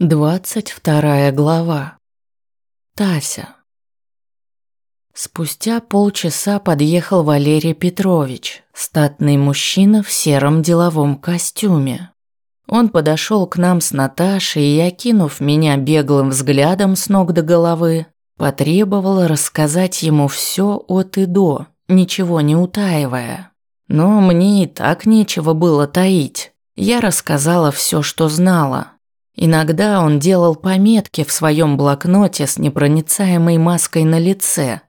Двадцать вторая глава. Тася. Спустя полчаса подъехал Валерий Петрович, статный мужчина в сером деловом костюме. Он подошел к нам с Наташей и, окинув меня беглым взглядом с ног до головы, потребовал рассказать ему все от и до, ничего не утаивая. Но мне и так нечего было таить. Я рассказала все, что знала. Иногда он делал пометки в своем блокноте с непроницаемой маской на лице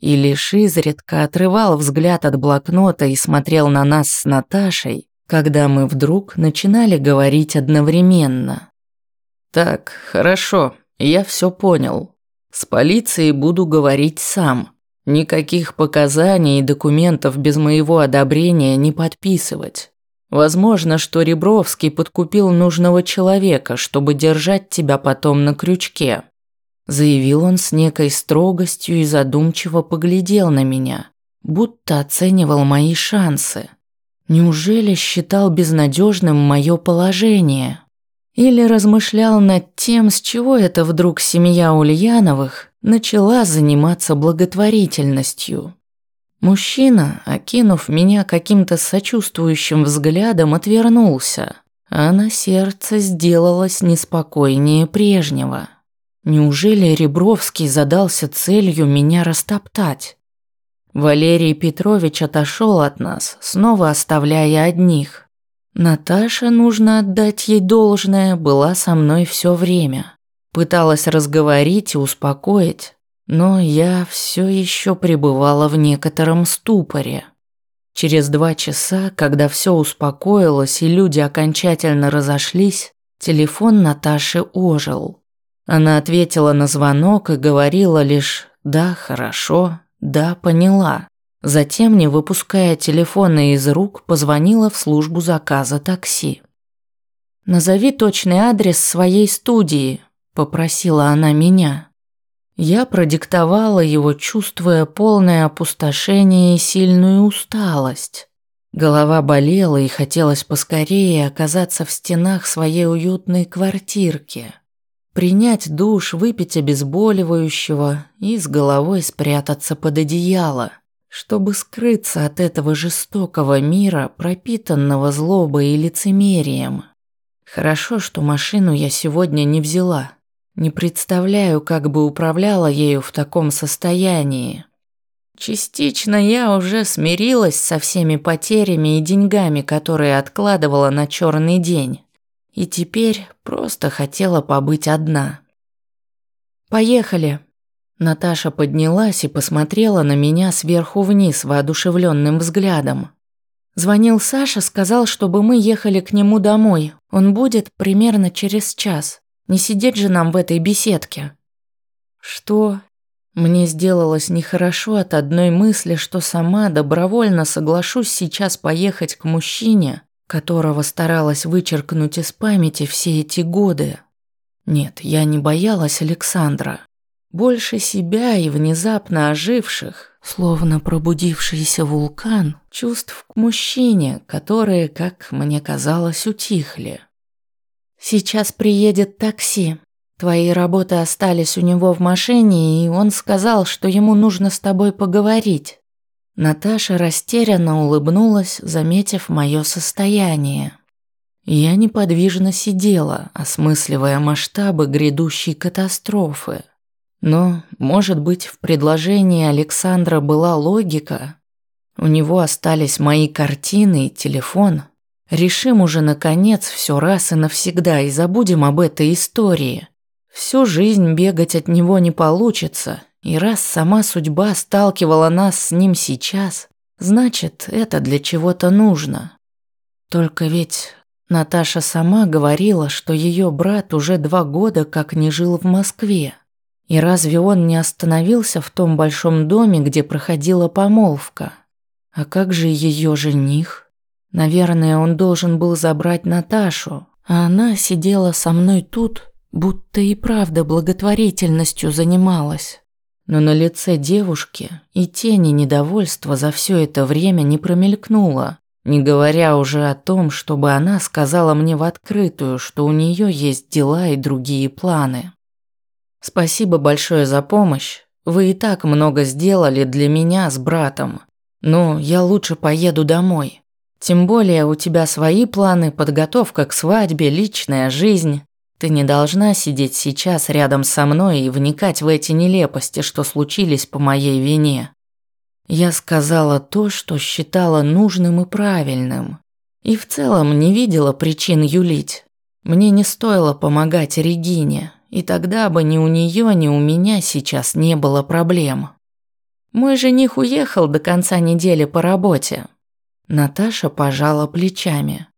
и лишь изредка отрывал взгляд от блокнота и смотрел на нас с Наташей, когда мы вдруг начинали говорить одновременно. «Так, хорошо, я все понял. С полицией буду говорить сам. Никаких показаний и документов без моего одобрения не подписывать. Возможно, что Ребровский подкупил нужного человека, чтобы держать тебя потом на крючке. Заявил он с некой строгостью и задумчиво поглядел на меня, будто оценивал мои шансы. Неужели считал безнадежным мое положение? Или размышлял над тем, с чего это вдруг семья Ульяновых начала заниматься благотворительностью? Мужчина, окинув меня каким-то сочувствующим взглядом, отвернулся, а на сердце сделалось неспокойнее прежнего. Неужели Ребровский задался целью меня растоптать? Валерий Петрович отошел от нас, снова оставляя одних. Наташа, нужно отдать ей должное, была со мной все время. Пыталась разговорить и успокоить, но я все еще пребывала в некотором ступоре. Через два часа, когда все успокоилось и люди окончательно разошлись, телефон Наташи ожил. Она ответила на звонок и говорила лишь «да, хорошо», «да, поняла». Затем, не выпуская телефона из рук, позвонила в службу заказа такси. «Назови точный адрес своей студии», – попросила она меня. Я продиктовала его, чувствуя полное опустошение и сильную усталость. Голова болела и хотелось поскорее оказаться в стенах своей уютной квартирки. Принять душ, выпить обезболивающего и с головой спрятаться под одеяло, чтобы скрыться от этого жестокого мира, пропитанного злобой и лицемерием. Хорошо, что машину я сегодня не взяла. Не представляю, как бы управляла ею в таком состоянии. Частично я уже смирилась со всеми потерями и деньгами, которые откладывала на черный день. И теперь просто хотела побыть одна. «Поехали!» Наташа поднялась и посмотрела на меня сверху вниз воодушевленным взглядом. Звонил Саша, сказал, чтобы мы ехали к нему домой. Он будет примерно через час. Не сидеть же нам в этой беседке. Что? Мне сделалось нехорошо от одной мысли, что сама добровольно соглашусь сейчас поехать к мужчине, которого старалась вычеркнуть из памяти все эти годы. Нет, я не боялась Александра. Больше себя и внезапно оживших, словно пробудившийся вулкан, чувств к мужчине, которые, как мне казалось, утихли. Сейчас приедет такси. Твои работы остались у него в машине, и он сказал, что ему нужно с тобой поговорить. Наташа растерянно улыбнулась, заметив мое состояние. Я неподвижно сидела, осмысливая масштабы грядущей катастрофы. Но, может быть, в предложении Александра была логика? У него остались мои картины и телефон, Решим уже, наконец, все раз и навсегда и забудем об этой истории. Всю жизнь бегать от него не получится, и раз сама судьба сталкивала нас с ним сейчас, значит, это для чего-то нужно. Только ведь Наташа сама говорила, что ее брат уже два года как не жил в Москве. И разве он не остановился в том большом доме, где проходила помолвка? А как же ее жених? Наверное, он должен был забрать Наташу, а она сидела со мной тут, будто и правда благотворительностью занималась. Но на лице девушки и тени недовольства за все это время не промелькнуло, не говоря уже о том, чтобы она сказала мне в открытую, что у нее есть дела и другие планы. Спасибо большое за помощь. Вы и так много сделали для меня с братом. Но я лучше поеду домой. Тем более у тебя свои планы, подготовка к свадьбе, личная жизнь. Ты не должна сидеть сейчас рядом со мной и вникать в эти нелепости, что случились по моей вине. Я сказала то, что считала нужным и правильным. И в целом не видела причин юлить. Мне не стоило помогать Регине, и тогда бы ни у нее, ни у меня сейчас не было проблем. Мой жених уехал до конца недели по работе. Наташа пожала плечами.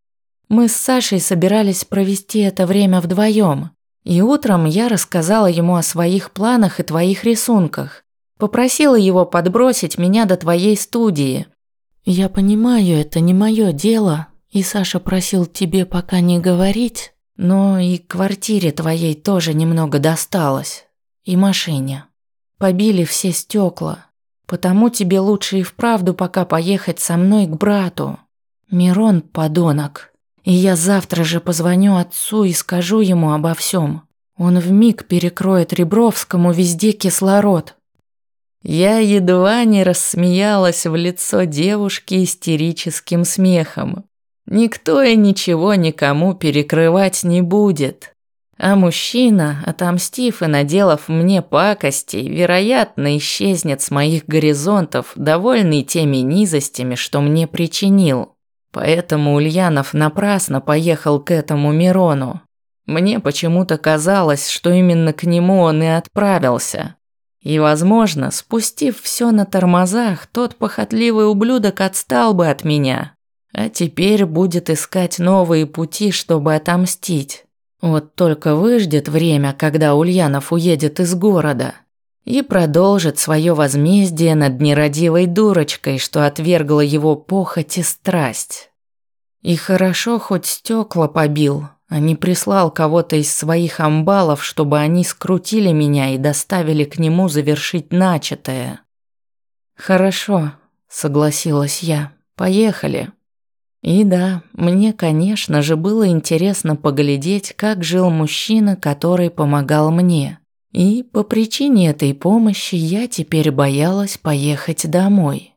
Мы с Сашей собирались провести это время вдвоем, и утром я рассказала ему о своих планах и твоих рисунках. Попросила его подбросить меня до твоей студии. Я понимаю, это не мое дело, и Саша просил тебе пока не говорить, но и квартире твоей тоже немного досталось, и машине. Побили все стекла, потому тебе лучше и вправду пока поехать со мной к брату. Мирон – подонок. И я завтра же позвоню отцу и скажу ему обо всем. Он вмиг перекроет Ребровскому везде кислород. Я едва не рассмеялась в лицо девушки истерическим смехом. Никто и ничего никому перекрывать не будет. А мужчина, отомстив и наделав мне пакостей, вероятно, исчезнет с моих горизонтов, довольный теми низостями, что мне причинил. Поэтому Ульянов напрасно поехал к этому Мирону. Мне почему-то казалось, что именно к нему он и отправился. И, возможно, спустив все на тормозах, тот похотливый ублюдок отстал бы от меня. А теперь будет искать новые пути, чтобы отомстить. Вот только выждет время, когда Ульянов уедет из города и продолжит свое возмездие над нерадивой дурочкой, что отвергла его похоть и страсть. И хорошо хоть стекла побил, а не прислал кого-то из своих амбалов, чтобы они скрутили меня и доставили к нему завершить начатое. «Хорошо», — согласилась я, — «поехали». И да, мне, конечно же, было интересно поглядеть, как жил мужчина, который помогал мне. И по причине этой помощи я теперь боялась поехать домой.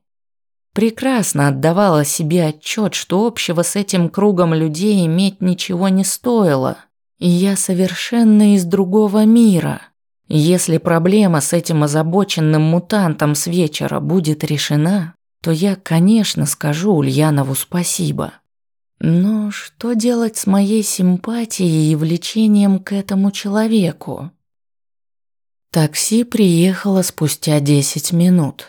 Прекрасно отдавала себе отчет, что общего с этим кругом людей иметь ничего не стоило. И я совершенно из другого мира. Если проблема с этим озабоченным мутантом с вечера будет решена, то я, конечно, скажу Ульянову спасибо. Но что делать с моей симпатией и влечением к этому человеку? Такси приехало спустя 10 минут.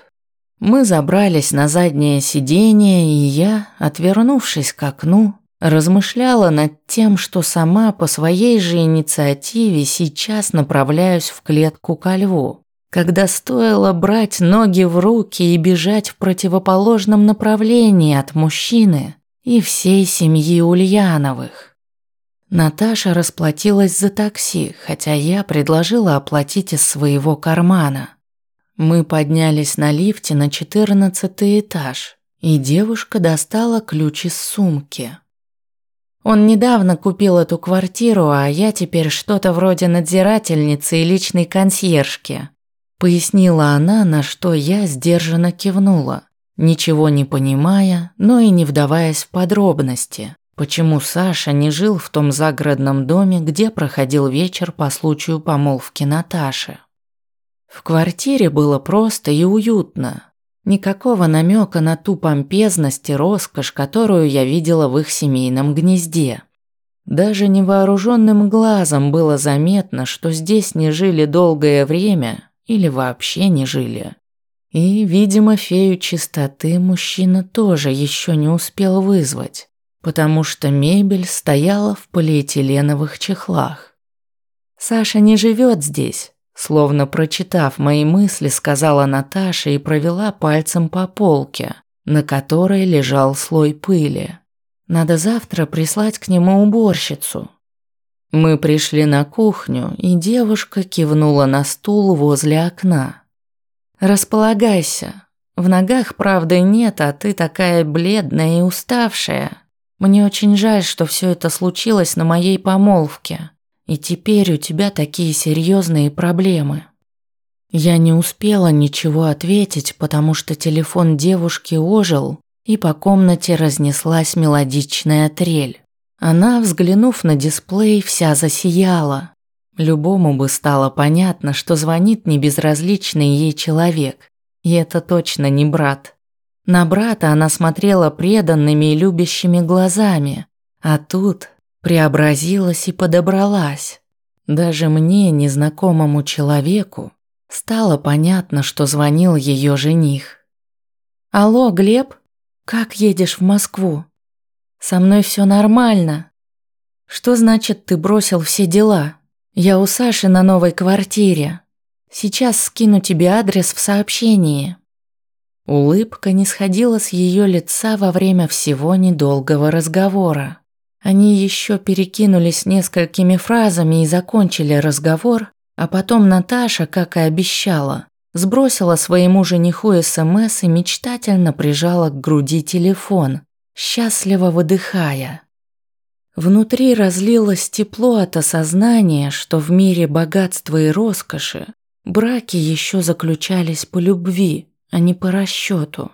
Мы забрались на заднее сиденье, и я, отвернувшись к окну, размышляла над тем, что сама по своей же инициативе сейчас направляюсь в клетку ко льву, когда стоило брать ноги в руки и бежать в противоположном направлении от мужчины и всей семьи Ульяновых. Наташа расплатилась за такси, хотя я предложила оплатить из своего кармана. Мы поднялись на лифте на четырнадцатый этаж, и девушка достала ключ из сумки. Он недавно купил эту квартиру, а я теперь что-то вроде надзирательницы и личной консьержки. Пояснила она, на что я сдержанно кивнула, ничего не понимая, но и не вдаваясь в подробности, почему Саша не жил в том загородном доме, где проходил вечер по случаю помолвки Наташи. В квартире было просто и уютно. Никакого намека на ту помпезность и роскошь, которую я видела в их семейном гнезде. Даже невооруженным глазом было заметно, что здесь не жили долгое время или вообще не жили. И, видимо, фею чистоты мужчина тоже еще не успел вызвать, потому что мебель стояла в полиэтиленовых чехлах. Саша не живет здесь, Словно прочитав мои мысли, сказала Наташа и провела пальцем по полке, на которой лежал слой пыли. Надо завтра прислать к нему уборщицу. Мы пришли на кухню, и девушка кивнула на стул возле окна. «Располагайся. В ногах правды нет, а ты такая бледная и уставшая. Мне очень жаль, что все это случилось на моей помолвке. И теперь у тебя такие серьезные проблемы. Я не успела ничего ответить, потому что телефон девушки ожил, и по комнате разнеслась мелодичная трель. Она, взглянув на дисплей, вся засияла. Любому бы стало понятно, что звонит небезразличный ей человек. И это точно не брат. На брата она смотрела преданными и любящими глазами, а тут преобразилась и подобралась. Даже мне, незнакомому человеку, стало понятно, что звонил ее жених. «Алло, Глеб, как едешь в Москву? Со мной все нормально. Что значит ты бросил все дела? Я у Саши на новой квартире. Сейчас скину тебе адрес в сообщении». Улыбка не сходила с ее лица во время всего недолгого разговора. Они еще перекинулись несколькими фразами и закончили разговор, а потом Наташа, как и обещала, сбросила своему жениху СМС и мечтательно прижала к груди телефон, счастливо выдыхая. Внутри разлилось тепло от осознания, что в мире богатства и роскоши браки еще заключались по любви, а не по расчету.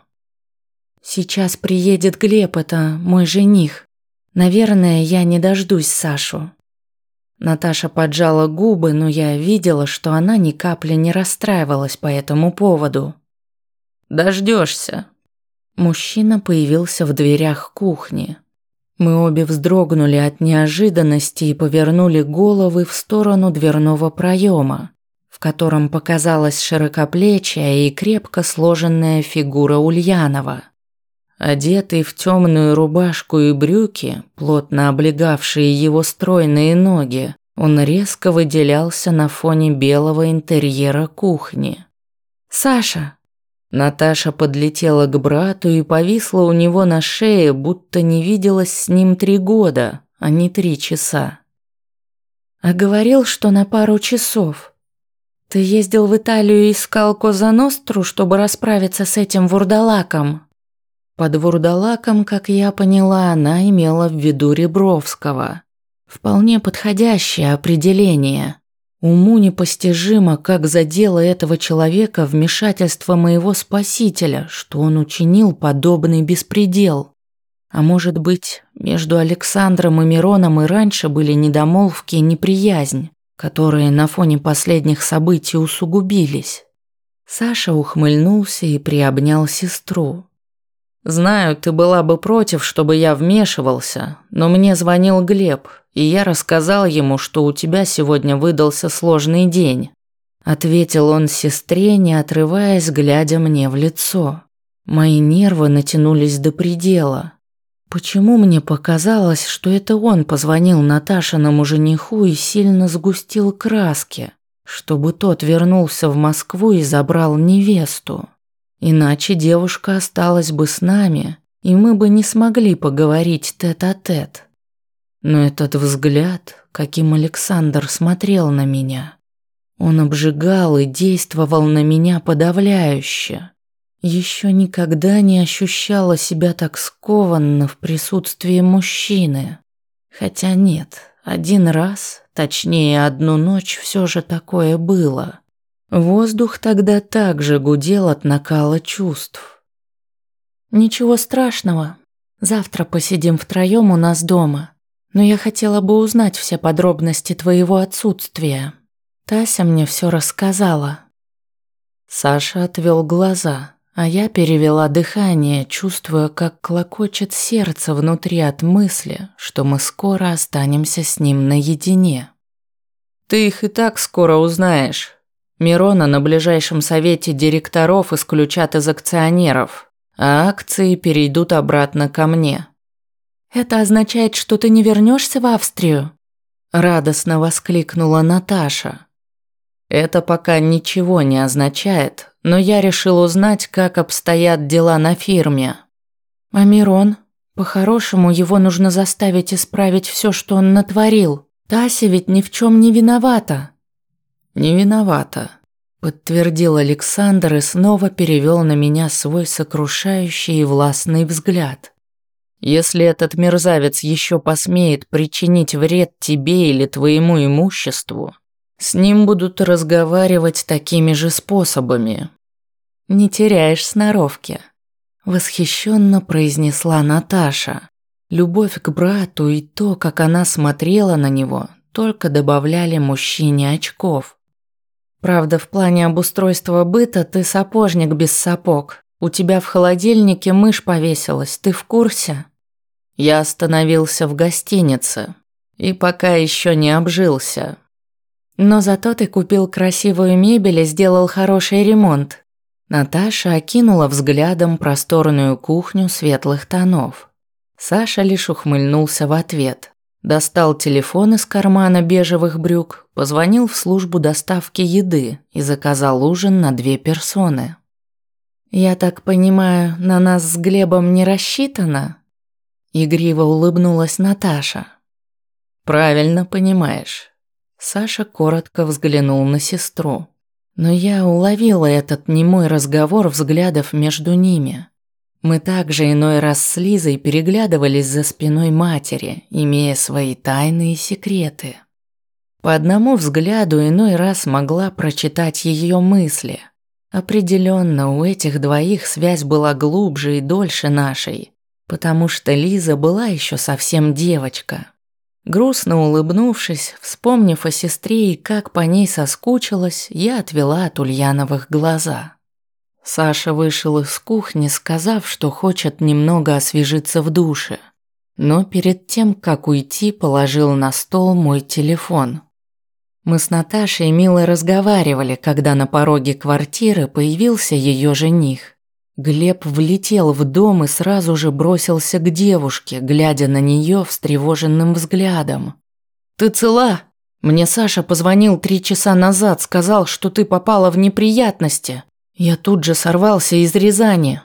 Сейчас приедет Глеб, это мой жених. Наверное, я не дождусь Сашу. Наташа поджала губы, но я видела, что она ни капли не расстраивалась по этому поводу. Дождешься. Мужчина появился в дверях кухни. Мы обе вздрогнули от неожиданности и повернули головы в сторону дверного проема котором показалась широкоплечья и крепко сложенная фигура Ульянова. Одетый в темную рубашку и брюки, плотно облегавшие его стройные ноги, он резко выделялся на фоне белого интерьера кухни. «Саша!» Наташа подлетела к брату и повисла у него на шее, будто не виделась с ним три года, а не три часа. А говорил, что на пару часов. Ты ездил в Италию и искал Козаностру, чтобы расправиться с этим вурдалаком? Под вурдалаком, как я поняла, она имела в виду Ребровского. Вполне подходящее определение. Уму непостижимо, как задело этого человека вмешательство моего спасителя, что он учинил подобный беспредел. А может быть, между Александром и Мироном и раньше были недомолвки и неприязнь которые на фоне последних событий усугубились. Саша ухмыльнулся и приобнял сестру. «Знаю, ты была бы против, чтобы я вмешивался, но мне звонил Глеб, и я рассказал ему, что у тебя сегодня выдался сложный день». Ответил он сестре, не отрываясь, глядя мне в лицо. Мои нервы натянулись до предела. Почему мне показалось, что это он позвонил Наташиному жениху и сильно сгустил краски, чтобы тот вернулся в Москву и забрал невесту? Иначе девушка осталась бы с нами, и мы бы не смогли поговорить тет-а-тет. -тет. Но этот взгляд, каким Александр смотрел на меня, он обжигал и действовал на меня подавляюще. Еще никогда не ощущала себя так скованно в присутствии мужчины. Хотя нет, один раз, точнее одну ночь, все же такое было. Воздух тогда также гудел от накала чувств. «Ничего страшного. Завтра посидим втроем у нас дома. Но я хотела бы узнать все подробности твоего отсутствия. Тася мне все рассказала». Саша отвел глаза. А я перевела дыхание, чувствуя, как клокочет сердце внутри от мысли, что мы скоро останемся с ним наедине. «Ты их и так скоро узнаешь. Мирона на ближайшем совете директоров исключат из акционеров, а акции перейдут обратно ко мне». «Это означает, что ты не вернешься в Австрию?» Радостно воскликнула Наташа. «Это пока ничего не означает, но я решил узнать, как обстоят дела на фирме. А Мирон? По-хорошему, его нужно заставить исправить все, что он натворил. Тася ведь ни в чем не виновата. Не виновата. подтвердил Александр и снова перевел на меня свой сокрушающий и властный взгляд. Если этот мерзавец еще посмеет причинить вред тебе или твоему имуществу, с ним будут разговаривать такими же способами. Не теряешь сноровки, восхищенно произнесла Наташа. Любовь к брату и то, как она смотрела на него, только добавляли мужчине очков. Правда, в плане обустройства быта ты сапожник без сапог. У тебя в холодильнике мышь повесилась, ты в курсе? Я остановился в гостинице и пока еще не обжился. Но зато ты купил красивую мебель и сделал хороший ремонт. Наташа окинула взглядом просторную кухню светлых тонов. Саша лишь ухмыльнулся в ответ. Достал телефон из кармана бежевых брюк, позвонил в службу доставки еды и заказал ужин на две персоны. «Я так понимаю, на нас с Глебом не рассчитано?» Игриво улыбнулась Наташа. «Правильно понимаешь». Саша коротко взглянул на сестру. Но я уловила этот немой разговор взглядов между ними. Мы также иной раз с Лизой переглядывались за спиной матери, имея свои тайные секреты. По одному взгляду иной раз могла прочитать ее мысли. Определенно у этих двоих связь была глубже и дольше нашей, потому что Лиза была еще совсем девочка. Грустно улыбнувшись, вспомнив о сестре и как по ней соскучилась, я отвела от Ульяновых глаза. Саша вышел из кухни, сказав, что хочет немного освежиться в душе. Но перед тем, как уйти, положил на стол мой телефон. Мы с Наташей мило разговаривали, когда на пороге квартиры появился ее жених. Глеб влетел в дом и сразу же бросился к девушке, глядя на нее встревоженным взглядом. «Ты цела? Мне Саша позвонил три часа назад, сказал, что ты попала в неприятности. Я тут же сорвался из Рязани.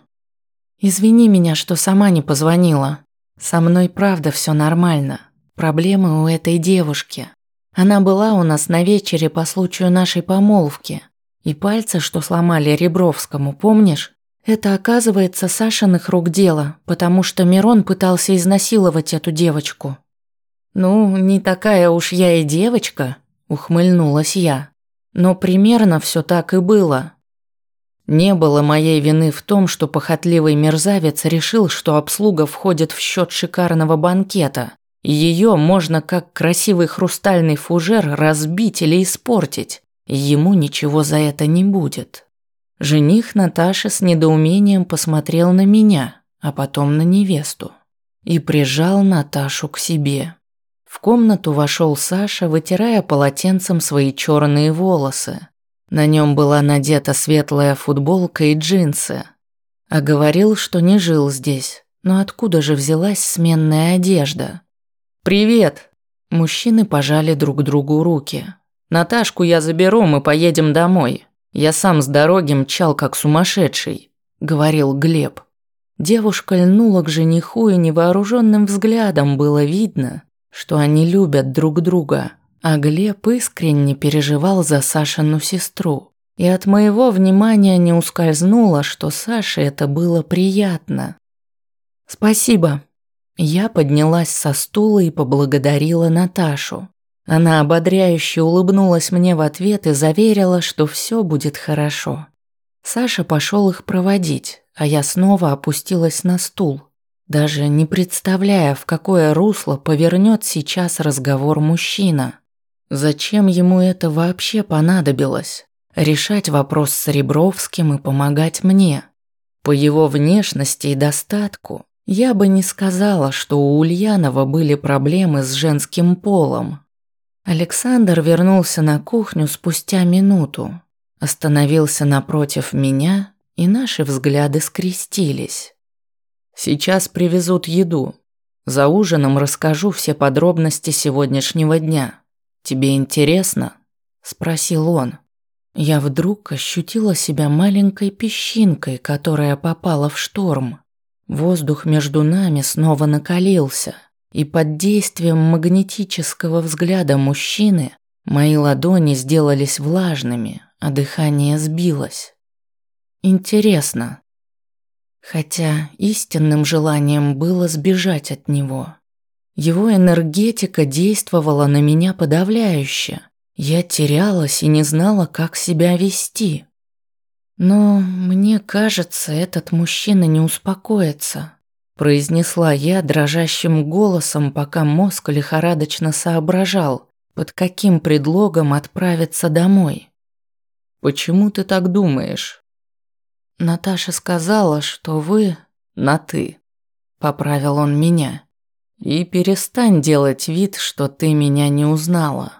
Извини меня, что сама не позвонила. Со мной правда все нормально. Проблемы у этой девушки. Она была у нас на вечере по случаю нашей помолвки. И пальцы, что сломали Ребровскому, помнишь? Это, оказывается, Сашиных рук дело, потому что Мирон пытался изнасиловать эту девочку. «Ну, не такая уж я и девочка», – ухмыльнулась я. «Но примерно все так и было. Не было моей вины в том, что похотливый мерзавец решил, что обслуга входит в счет шикарного банкета, ее можно как красивый хрустальный фужер разбить или испортить, ему ничего за это не будет. Жених Наташи с недоумением посмотрел на меня, а потом на невесту, и прижал Наташу к себе. В комнату вошел Саша, вытирая полотенцем свои черные волосы. На нем была надета светлая футболка и джинсы. А говорил, что не жил здесь. Но откуда же взялась сменная одежда? «Привет!» Мужчины пожали друг другу руки. «Наташку я заберу, мы поедем домой. Я сам с дороги мчал, как сумасшедший», – говорил Глеб. Девушка льнула к жениху, и невооруженным взглядом было видно, что они любят друг друга. А Глеб искренне переживал за Сашину сестру. И от моего внимания не ускользнуло, что Саше это было приятно. «Спасибо». Я поднялась со стула и поблагодарила Наташу. Она ободряюще улыбнулась мне в ответ и заверила, что все будет хорошо. Саша пошел их проводить, а я снова опустилась на стул, даже не представляя, в какое русло повернет сейчас разговор мужчина. Зачем ему это вообще понадобилось? Решать вопрос с Ребровским и помогать мне. По его внешности и достатку я бы не сказала, что у Ульянова были проблемы с женским полом. Александр вернулся на кухню спустя минуту, остановился напротив меня, и наши взгляды скрестились. «Сейчас привезут еду. За ужином расскажу все подробности сегодняшнего дня». «Тебе интересно?» – спросил он. Я вдруг ощутила себя маленькой песчинкой, которая попала в шторм. Воздух между нами снова накалился, и под действием магнетического взгляда мужчины мои ладони сделались влажными, а дыхание сбилось. Интересно. Хотя истинным желанием было сбежать от него. Его энергетика действовала на меня подавляюще. Я терялась и не знала, как себя вести. Но мне кажется, этот мужчина не успокоится, произнесла я дрожащим голосом, пока мозг лихорадочно соображал, под каким предлогом отправиться домой. Почему ты так думаешь? Наташа сказала, что вы на ты. Поправил он меня. И перестань делать вид, что ты меня не узнала.